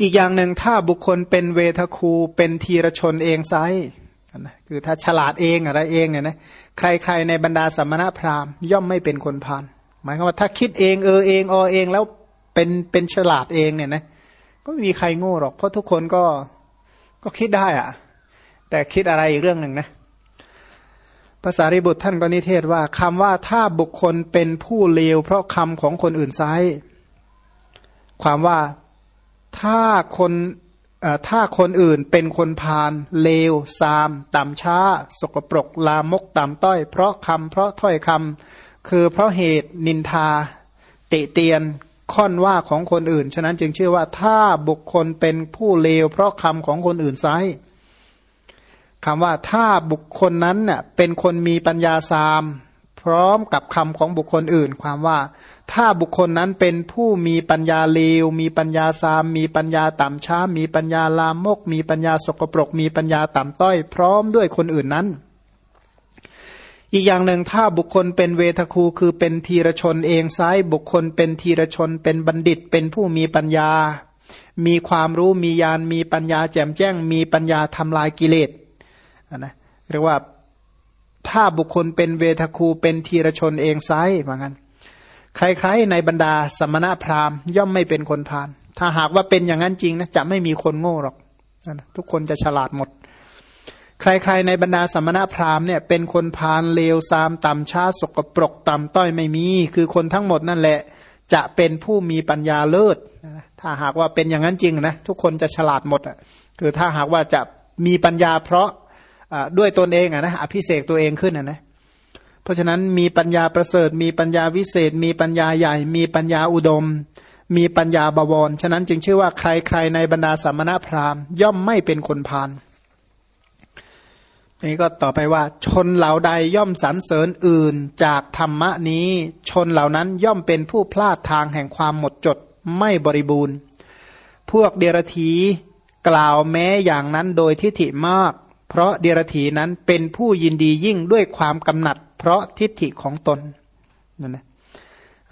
อีกอย่างหนึ่งถ้าบุคคลเป็นเวทคู เป็นทีรชนเองไซนะคือถ้าฉลาดเองอะไรเองเนี่ยนะใครๆในบรรดาสมมณพราหมณ์ย่อมไม่เป็นคนพานหมายความว่าถ้าคิดเองเออเองออเองแล้วเป็นเป็นฉลาดเองเนี่ยนะก็ไม่มีใครโง่หรอกเพราะทุกคนก็ก็คิดได้อะแต่คิดอะไรอีกเรื่องหนึ่งนะภาษาริบุตรท่านก็นิเทศว่าคำว่าถ้าบุคคลเป็นผู้เลวเพราะคำของคนอื่นไซความว่า ถ้าคนถ้าคนอื่นเป็นคนพาลเลวซาม ต่ำช้า สกปรก ลามกต่ำต้อย เพราะคำเพราะถ้อยคำคือเพราะเหตุนินทา ติเตียนค่อนว่าของคนอื่น ฉะนั้นจึงชื่อว่าถ้าบุคคลเป็นผู้เลว เพราะคำของคนอื่นไซคำว่าถ้าบุคคลนั้นเน่ยเป็นคนมีปัญญาสาม พร้อมกับคำของบุคคลอื่น ความว่า ถ้าบุคคลนั้นเป็นผู้มีปัญญาเลว มีปัญญาสาม มีปัญญาต่ำช้า มีปัญญาลามก มีปัญญาสกปรก มีปัญญาต่ำต้อย พร้อมด้วยคนอื่นนั้น อีกอย่างหนึ่งถ้าบุคคลเป็นเวทคูคือเป็นทีรชนเองซ้ายบุคคลเป็นทีรชน เป็นบัณฑิต เป็นผู้มีปัญญา มีความรู้มีญาณมีปัญญาแจ่มแจ้ง มีปัญญาทำลายกิเลสนะเรียกว่า ถ้าบุคคลเป็นเวทคูเป็นทีรชนเองไซเหมือนกันใครๆในบรรดาสมณะพราหมณ์ย่อมไม่เป็นคนพาลถ้าหากว่าเป็นอย่างนั้นจริงนะจะไม่มีคนโง่หรอกทุกคนจะฉลาดหมด ใครๆในบรรดาสมณะพราหมณ์เนี่ยเป็นคนพาลเลวซามต่ำชาสกปรกต่ำต้อยไม่มี คือคนทั้งหมดนั่นแหละ จะเป็นผู้มีปัญญาเลิศถ้าหากว่าเป็นอย่างนั้นจริงนะทุกคนจะฉลาดหมดอะคือถ้าหากว่าจะมีปัญญาเพราะ ด้วยตนเองอะนะอภิเสกตัวเองขึ้นอะนะเพราะฉะนั้นมีปัญญาประเสริฐ มีปัญญาวิเศษ มีปัญญาใหญ่ มีปัญญาอุดม มีปัญญาบวรฉะนั้นจึงชื่อว่าใครๆในบรรดาสมณพราหมณ์ ย่อมไม่เป็นคนพาลนี้ก็ต่อไปว่าชนเหล่าใดย่อมสรรเสริญอื่นจากธรรมะนี้ ชนเหล่านั้นย่อมเป็นผู้พลาดทางแห่งความหมดจดไม่บริบูรณ์ พวกเดรธีกล่าวแม้อย่างนั้นโดยทิฏฐิมาก เพราะเดรถีนั้นเป็นผู้ยินดียิ่งด้วยความกำหนัด เพราะทิฏฐิของตนนั่นนะ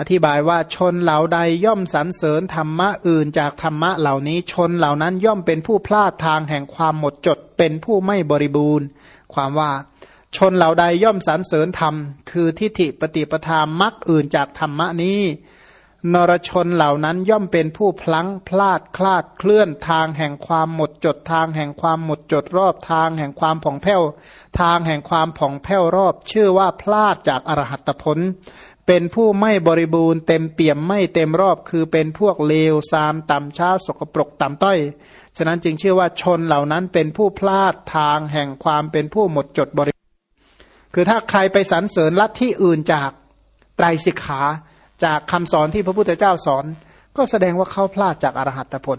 อธิบายว่าชนเหล่าใดย่อมสรรเสริญธรรมะอื่นจากธรรมะเหล่านี้ชนเหล่านั้นย่อมเป็นผู้พลาดทางแห่งความหมดจดเป็นผู้ไม่บริบูรณ์ ความว่าชนเหล่าใดย่อมสรรเสริญธรรม คือทิฏฐิปฏิปทามักอื่นจากธรรมะนี้ นรชนเหล่านั้นย่อมเป็นผู้พลั้งพลาดคลาดเคลื่อนทางแห่งความหมดจดทางแห่งความหมดจดรอบทางแห่งความผ่องแผ้ว ทางแห่งความผ่องแผ้วรอบ ชื่อว่าพลาดจากอรหัตผล เป็นผู้ไม่บริบูรณ์เต็มเปี่ยมไม่เต็มรอบคือเป็นพวกเลวซามต่ำช้าสกปรกต่ำต้อย ฉะนั้นจึงชื่อว่าชนเหล่านั้นเป็นผู้พลาดทางแห่งความเป็นผู้หมดจดบริคือถ้าใครไปสรรเสริญลัทธิอื่นจากไตรสิกขา จากคำสอนที่พระพุทธเจ้าสอน ก็แสดงว่าเขาพลาดจากอรหัตผล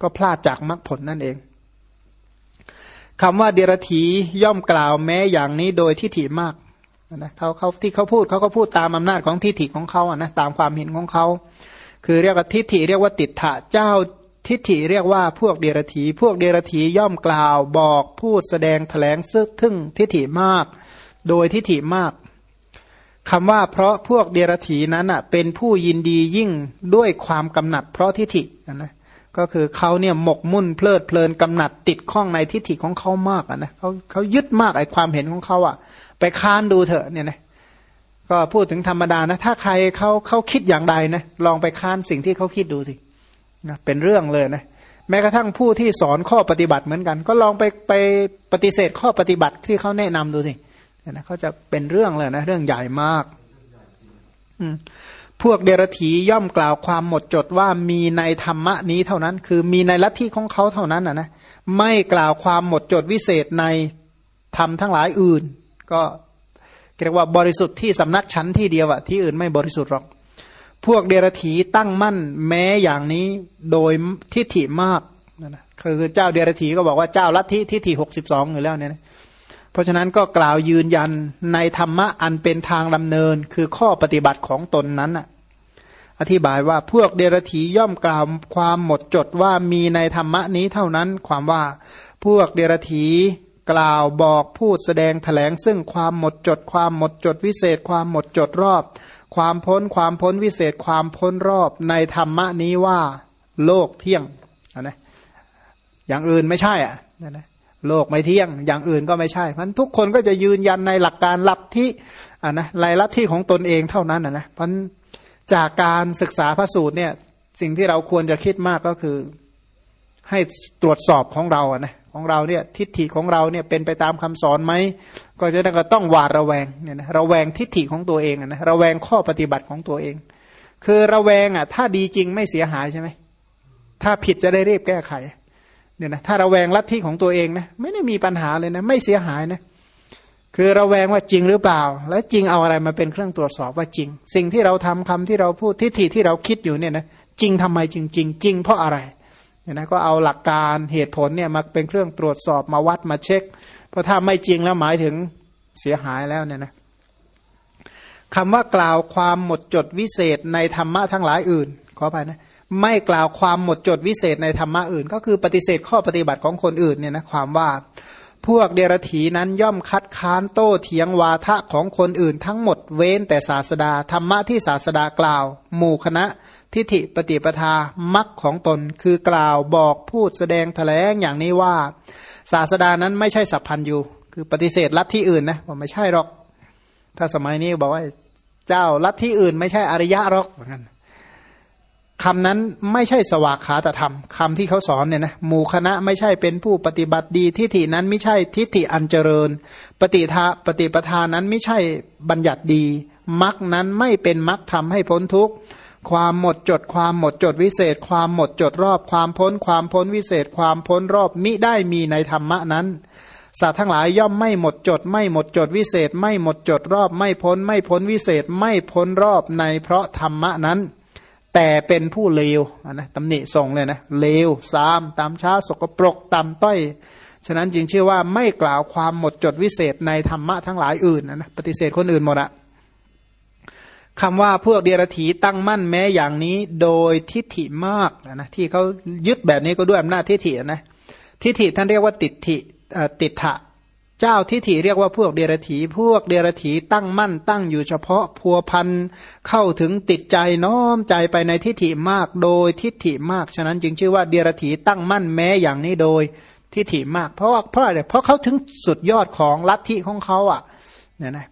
ก็พลาดจากมรรคผลนั่นเองคำว่าเดรธีย่อมกล่าวแม้อย่างนี้โดยทิฏฐิมากนะเขาเขาที่เขาพูดเขาก็พูดตามอำนาจของทิฏฐิของเขาอะนะตามความเห็นของเขา คือเรียกว่าทิฏฐิเรียกว่าติดถะเจ้าทิฏฐิเรียกว่าพวกเดรธีพวกเดรธีย่อมกล่าวบอกพูดแสดงแถลงซึกทึ่งทิฏฐิมาก โดยทิฏฐิมาก คำว่าเพราะพวกเดรถีนั้นอะเป็นผู้ยินดียิ่งด้วยความกำหนัด เพราะทิฏฐินะก็คือเขาเนี่ยหมกมุ่นเพลิดเพลินกำหนัดติดข้องในทิฏฐิของเขามากอะนะเขาเขายึดมากไอ้ความเห็นของเขาอะ ไปค้านดูเถอะเนี่ยนะก็พูดถึงธรรมดานะ ถ้าใครเขาเขาคิดอย่างใดนะลองไปค้านสิ่งที่เขาคิดดูสินะเป็นเรื่องเลยนะแม้กระทั่งผู้ที่สอนข้อปฏิบัติเหมือนกัน ก็ลองไปไปปฏิเสธข้อปฏิบัติที่เขาแนะนำดูสิ นะเขาจะเป็นเรื่องเลยนะเรื่องใหญ่มากพวกเดรถีย่อมกล่าวความหมดจดว่ามีในธรรมะนี้เท่านั้น คือมีในลัทธิของเขาเท่านั้นนะนะไม่กล่าวความหมดจดวิเศษในธรรมทั้งหลายอื่น ก็เรียกว่าบริสุทธิ์ที่สำนักชั้นที่เดียวอะที่อื่นไม่บริสุทธิ์หรอก พวกเดรถีตั้งมั่นแม้อย่างนี้โดยทิฏฐิมากนะคือเจ้าเดรถีก็บอกว่าเจ้าลัทธิทิฏฐิหกสิบสองอยู่แล้วเนี่ยนะ เพราะฉะนั้นก็กล่าวยืนยันในธรรมะอันเป็นทางดำเนินคือข้อปฏิบัติของตนนั้นอธิบายว่าพวกเดรธีย่อมกล่าวความหมดจดว่ามีในธรรมะนี้เท่านั้น ความว่าพวกเดรธีกล่าวบอกพูดแสดงแถลงซึ่งความหมดจด ความหมดจดวิเศษ ความหมดจดรอบ ความพ้นความพ้นวิเศษ ความพ้นรอบในธรรมะนี้ว่า โลกเที่ยงนะอย่างอื่นไม่ใช่อะนะ โลกไม่เที่ยง อย่างอื่นก็ไม่ใช่เพราะทุกคนก็จะยืนยันในหลักการลัทธิอ่านะลายลัทธิของตนเองเท่านั้นนะนะเพราะจากการศึกษาพระสูตรเนี่ย สิ่งที่เราควรจะคิดมากก็คือ ให้ตรวจสอบของเราอะนะของเราเนี่ยทิฏฐิของเราเนี่ยเป็นไปตามคำสอนไหมก็จะก็ต้องหวาดระแวงเนี่ยนะระแวงทิฏฐิของตัวเองนะระแวงข้อปฏิบัติของตัวเอง คือระแวงอะถ้าดีจริงไม่เสียหายใช่ไหมถ้าผิดจะได้รีบแก้ไข เนี่ยนะถ้าระแวงลัทธิของตัวเองนะไม่ได้มีปัญหาเลยนะไม่เสียหายนะคือระแวงว่าจริงหรือเปล่า และจริงเอาอะไรมาเป็นเครื่องตรวจสอบว่าจริง สิ่งที่เราทำคำที่เราพูดทิฏฐิที่เราคิดอยู่เนี่ยนะจริงทำไมจริงจริงจริงเพราะอะไรเนี่ยนะก็เอาหลักการเหตุผลเนี่ยมาเป็นเครื่องตรวจสอบมาวัดมาเช็ค เพราะถ้าไม่จริงแล้วหมายถึงเสียหายแล้วเนี่ยนะคำว่ากล่าวความหมดจดวิเศษในธรรมะทั้งหลายอื่นขอไปนะ ไม่กล่าวความหมดจดวิเศษในธรรมะอื่น ก็คือปฏิเสธข้อปฏิบัติของคนอื่นเนี่ยนะความว่าพวกเดรถีนั้นย่อมคัดค้านโต้เถียงวาทะของคนอื่นทั้งหมดเว้นแต่ศาสดาธรรมะที่ศาสดากล่าว หมู่คณะทิฏฐิปฏิปทามักของตนคือกล่าวบอกพูดแสดงแถลงอย่างนี้ว่า ศาสดานั้นไม่ใช่สัพพันยูคือปฏิเสธลัทธิอื่นนะว่าไม่ใช่หรอก ถ้าสมัยนี้บอกว่าเจ้าลัทธิอื่น ไม่ใช่อริยะหรอกเหมือนกัน คำนั้นไม่ใช่สวากขาตธรรมคำที่เขาสอนเนี่ยนะหมู่คณะไม่ใช่เป็นผู้ปฏิบัติดีทิฏฐินั้นไม่ใช่ทิฏฐิอันเจริญ ปฏิทาปฏิปทานั้นไม่ใช่บัญญัติดีมรคนั้นไม่เป็นมรคทำให้พ้นทุกข์ความหมดจด ความหมดจดวิเศษ ความหมดจดรอบ ความพ้น ความพ้นวิเศษ ความพ้นรอบมิได้มีในธรรมะนั้นสัตว์ทั้งหลายย่อมไม่หมดจด ไม่หมดจดวิเศษ ไม่หมดจดรอบ ไม่พ้น ไม่พ้นวิเศษ ไม่พ้นรอบในเพราะธรรมะนั้น แต่เป็นผู้เลวนะตำหนิส่งเลยนะเลวซามตามช้าสกปรกตามต้อย ฉะนั้นจึงเชื่อว่าไม่กล่าวความหมดจดวิเศษในธรรมะทั้งหลายอื่นนะปฏิเสธคนอื่นหมดอะคำว่าพวกเดียรถีตั้งมั่นแม้อย่างนี้โดยทิฏฐิมากนะที่เขายึดแบบนี้ก็ด้วยอำนาจทิฏฐินะทิฏฐิท่านเรียกว่าติดทิติดถะ เจ้าทิฏฐิเรียกว่าพวกเดรถีพวกเดรถีตั้งมั่นตั้งอยู่เฉพาะพัวพันเข้าถึงติดใจน้อมใจไปในทิฏฐิมากโดยทิฏฐิมาก ฉะนั้นจึงชื่อว่าเดรถีตั้งมั่นแม้อย่างนี้โดยทิฏฐิมาก เพราะว่าเพราะอะไรเพราะเขาถึงสุดยอดของลัทธิของเขาอะเนี่ยนะ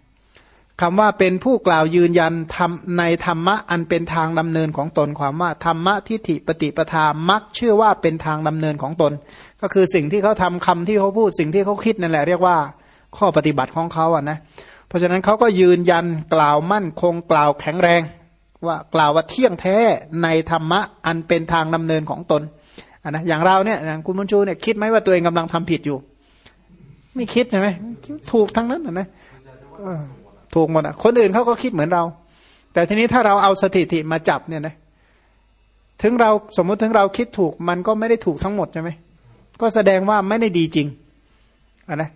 คำว่าเป็นผู้กล่าวยืนยันทำในธรรมะอันเป็นทางดำเนินของตนความว่าธรรมะทิฏฐิปฏิปทามักเชื่อว่าเป็นทางดำเนินของตน ก็คือสิ่งที่เขาทำคำที่เขาพูดสิ่งที่เขาคิดนั่นแหละเรียกว่าข้อปฏิบัติของเขาอะนะเพราะฉะนั้นเขาก็ยืนยันกล่าวมั่นคงกล่าวแข็งแรง ว่ากล่าวว่าเที่ยงแท้ในธรรมะอันเป็นทางดำเนินของตนอะนะอย่างเราเนี่ยอย่างคุณมุนชูเนี่ยคิดไหมว่าตัวเองกำลังทำผิดอยู่ ไม่คิดใช่ไหมถูกทั้งนั้นนะ ถูกหมดอะคนอื่นเขาก็คิดเหมือนเรา แต่ทีนี้ถ้าเราเอาสถิติมาจับเนี่ยนะถึงเราสมมุติถึงเราคิดถูกมันก็ไม่ได้ถูกทั้งหมดใช่ไหมก็แสดงว่าไม่ได้ดีจริงอะนะ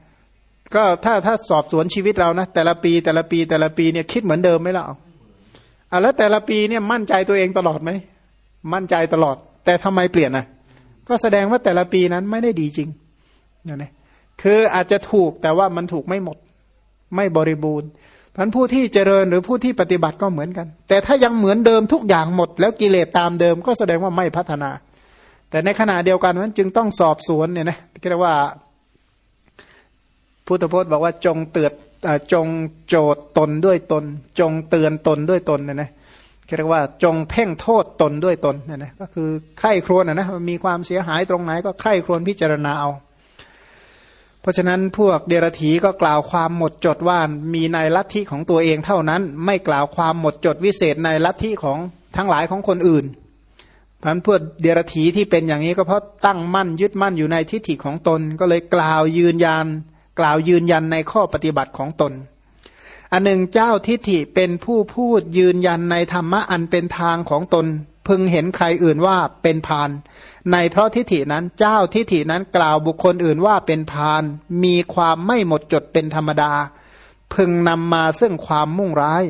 ก็ถ้าถ้าสอบสวนชีวิตเรานะแต่ละปีแต่ละปีแต่ละปีเนี่ยคิดเหมือนเดิมไหมล่ะอะแล้วแต่ละปีเนี่ยมั่นใจตัวเองตลอดไหมมั่นใจตลอด แต่ทำไมเปลี่ยนนะก็แสดงว่าแต่ละปีนั้นไม่ได้ดีจริงเนี่ยคืออาจจะถูกแต่ว่ามันถูกไม่หมด ไม่บริบูรณ์ ท่านผู้ที่เจริญหรือผู้ที่ปฏิบัติก็เหมือนกัน แต่ถ้ายังเหมือนเดิมทุกอย่างหมด แล้วกิเลสตามเดิมก็แสดงว่าไม่พัฒนา แต่ในขณะเดียวกันนั้นจึงต้องสอบสวนเนี่ยนะเรียกว่าพุทธพจน์บอกว่าจงเตือนจงโจดตนด้วยตน จงเตือนตนด้วยตนเนี่ยนะเรียกว่าจงเพ่งโทษตนด้วยตนเนี่ยนะก็คือใคร่ครวญนะนะมีความเสียหายตรงไหนก็ใคร่ครวญพิจารณาเอา ราะฉะนั้นพวกเดรธีก็กล่าวความหมดจดว่ามีในลัทธิของตัวเองเท่านั้น ไม่กล่าวความหมดจดวิเศษในลัทธิของทั้งหลายของคนอื่นพันพวกเดรธีที่เป็นอย่างนี้ก็เพราะตั้งมั่นยึดมั่นอยู่ในทิฏฐิของตน ก็เลยกล่าวยืนยันกล่าวยืนยันในข้อปฏิบัติของตน อันหนึ่งเจ้าทิฏฐิเป็นผู้พูดยืนยันในธรรมะอันเป็นทางของตน พึงเห็นใครอื่นว่าเป็นพาน ในเพราะทิฏฐินั้นเจ้าทิฏฐินั้นกล่าวบุคคลอื่นว่าเป็นพาน มีความไม่หมดจดเป็นธรรมดา พึงนำมาซึ่งความมุ่งร้าย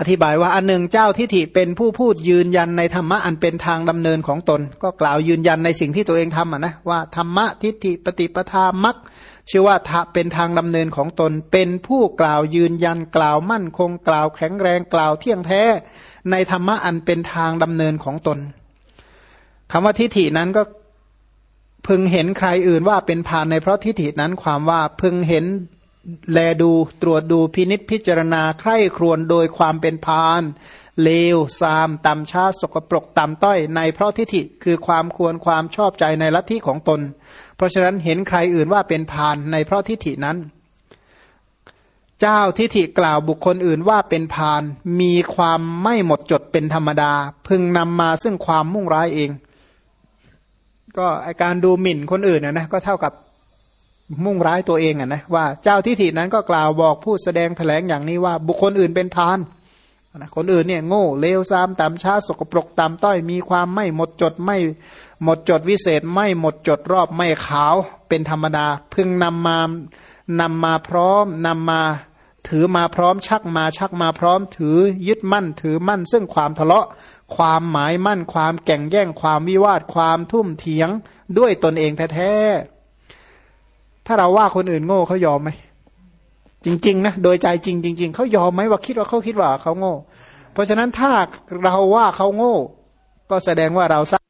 อธิบายว่าอันหนึ่งเจ้าทิฏฐิเป็นผู้พูดยืนยันในธรรมะอันเป็นทางดำเนินของตน ก็กล่าวยืนยันในสิ่งที่ตัวเองทำอะนะว่าธรรมะทิฏฐิปฏิปทามักชื่อว่าทะเป็นทางดำเนินของตน เป็นผู้กล่าวยืนยันกล่าวมั่นคงกล่าวแข็งแรงกล่าวเที่ยงแท้ ในธรรมะอันเป็นทางดำเนินของตนคำว่าทิฏฐินั้นก็พึงเห็นใครอื่นว่าเป็นพานในเพราะทิฏฐินั้นความว่าพึงเห็น แลดูตรวจดูพินิษพิจารณาใคร่ครวญโดยความเป็นพานเลวซามต่ำช้าสกปรกต่ำต้อยในเพราะทิฏฐิคือความควรความชอบใจในลัทธิของตน เพราะฉะนั้นเห็นใครอื่นว่าเป็นพานในเพราะทิฏฐินั้น เจ้าทิฏฐิกล่าวบุคคลอื่นว่าเป็นพานมีความไม่หมดจดเป็นธรรมดา พึงนำมาซึ่งความมุ่งร้ายเอง ก็อาการดูหมิ่นคนอื่นนะนะก็เท่ากับ มุ่งร้ายตัวเองอะนะว่าเจ้าทิฏฐินั้นก็กล่าวบอกพูดแสดงแถลงอย่างนี้ว่า บุคคลอื่นเป็นพานนะคนอื่นเนี่ยโง่เลวซามต่ำช้าสกปรกต่ำต้อยมีความไม่หมดจดไม่หมดจดวิเศษ ไม่หมดจดรอบไม่ขาวเป็นธรรมดา พึงนำมานำมาพร้อมนำมาถือมาพร้อมชักมาชักมาพร้อมถือยึดมั่นถือมั่น ซึ่งความทะเลาะ ความหมายมั่น ความแก่งแย่งความวิวาทความทุ่มเถียงด้วยตนเองแท้ๆ ถ้าเราว่าคนอื่นโง่เขายอมไหมจริง ๆ นะ โดยใจจริงจริงๆเขายอมไหมว่าคิดว่าเขาคิดว่าเขาโง่ เพราะฉะนั้นถ้าเราว่าเขาโง่ ก็แสดงว่าเราสร้าง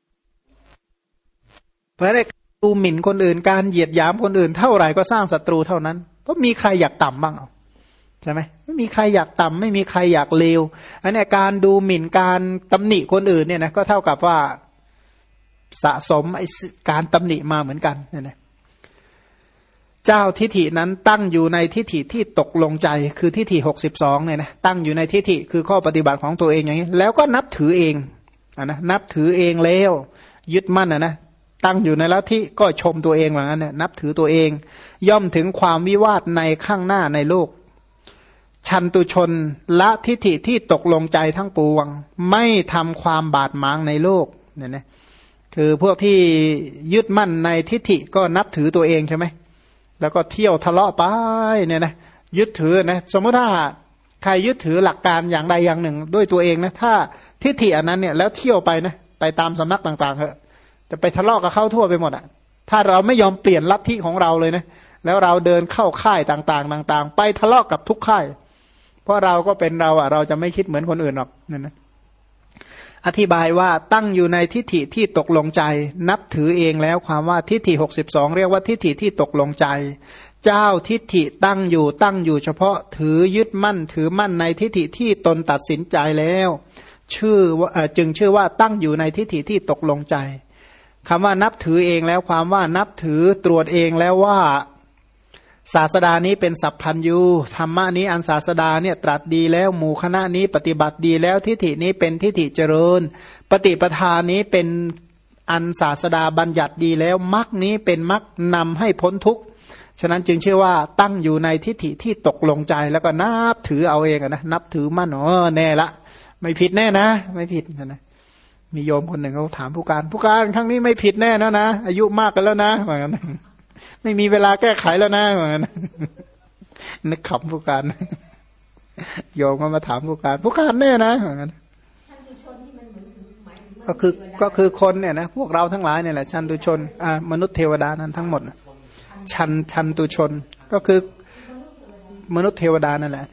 เพราะได้ดูหมิ่นคนอื่นการเหยียดหยามคนอื่น เท่าไหร่ก็สร้างศัตรูเท่านั้นเพราะมีใครอยากต่ำบ้างใช่ไหมไม่มีใครอยากต่ำไม่มีใครอยากเลวอันนี้การดูหมิ่นการตำหนิคนอื่นเนี่ยนะก็เท่ากับว่าสะสมไอ้การตำหนิมาเหมือนกันเนี่ยนะ เจ้าทิฏฐินั้นตั้งอยู่ในทิฏฐิที่ตกลงใจคือทิฏฐิหกสิบสองเนี่ยนะตั้งอยู่ในทิฏฐิคือข้อปฏิบัติของตัวเองอย่างนี้ แล้วก็นับถือเองอะนะนับถือเองแล้ว ยึดมั่นอะนะตั้งอยู่ในลัทธิก็ชมตัวเองเหมือนกันเนี่ยนับถือตัวเอง ย่อมถึงความวิวาทในข้างหน้าในโลก ชันตุชนละทิฏฐิที่ตกลงใจทั้งปวง ไม่ทำความบาดหมางในโลกเนี่ยนะคือพวกที่ยึดมั่นในทิฏฐิก็นับถือตัวเองใช่ไหม แล้วก็เที่ยวทะเลาะไปเนี่ยนะยึดถือนะสมมติถ้าใครยึดถือหลักการอย่างใดอย่างหนึ่ง ด้วยตัวเองนะถ้าทิฏฐิอันนั้นเนี่ยแล้วเที่ยวไปนะไปตามสำนักต่างๆเถอะจะไปทะเลาะกับเข้าทั่วไปหมดอะ่ะถ้าเราไม่ยอมเปลี่ยนลัทธิของเราเลยนะแล้วเราเดินเข้าค่ายต่างๆ ต่าง ๆ ไปทะเลาะกับทุกค่าย เพราะเราก็เป็นเราอะ่ะเราจะไม่คิดเหมือนคนอื่นหรอกนั่นนะ อธิบายว่าตั้งอยู่ในทิฏฐิที่ตกลงใจ นับถือเองแล้วความว่าทิฏฐิหกสิบสองเรียกว่าทิฏฐิที่ตกลงใจ เจ้าทิฏฐิตั้งอยู่ตั้งอยู่เฉพาะถือยึดมั่นถือมั่นในทิฏฐิที่ตนตัดสินใจแล้ว ชื่อว่าจึงชื่อว่าตั้งอยู่ในทิฏฐิที่ตกลงใจคำว่านับถือเองแล้วความว่านับถือตรวจเองแล้วว่า ศาสดานี้เป็นสัพพัญยูธรรมะนี้อันศาสดาเนี่ยตรัสดีแล้วหมู่คณะนี้ปฏิบัติดีแล้วทิฏฐินี้เป็นทิฏฐิเจริญ ปฏิปทานี้เป็นอันศาสดาบัญญัติดีแล้วมรคนี้เป็นมรรคนำให้พ้นทุกข์ฉะนั้นจึงเชื่อว่าตั้งอยู่ในทิฏฐิที่ตกลงใจแล้วก็นับถือเอาเองนะนับถือมั่นอ๋อแน่ละ ไม่ผิดแน่นะ ไม่ผิดนะมีโยมคนหนึ่งเขาถามผู้การ ผู้การครั้งนี้ไม่ผิดแน่นะนะอายุมากกันแล้วนะเหมือนกัน ไม่มีเวลาแก้ไขแล้วนะเหมือนนึกขำผู้การ โยมก็มาถามผู้การ ผู้การแน่นะเหมือนกันก็คือก็คือคนเนี่ยนะพวกเราทั้งหลายเนี่ยแหละชันตุชนอ่ามนุษย์เทวดานั้นทั้งหมดชันชันตุชน ก็คือมนุษย์เทวดานั่นแหละ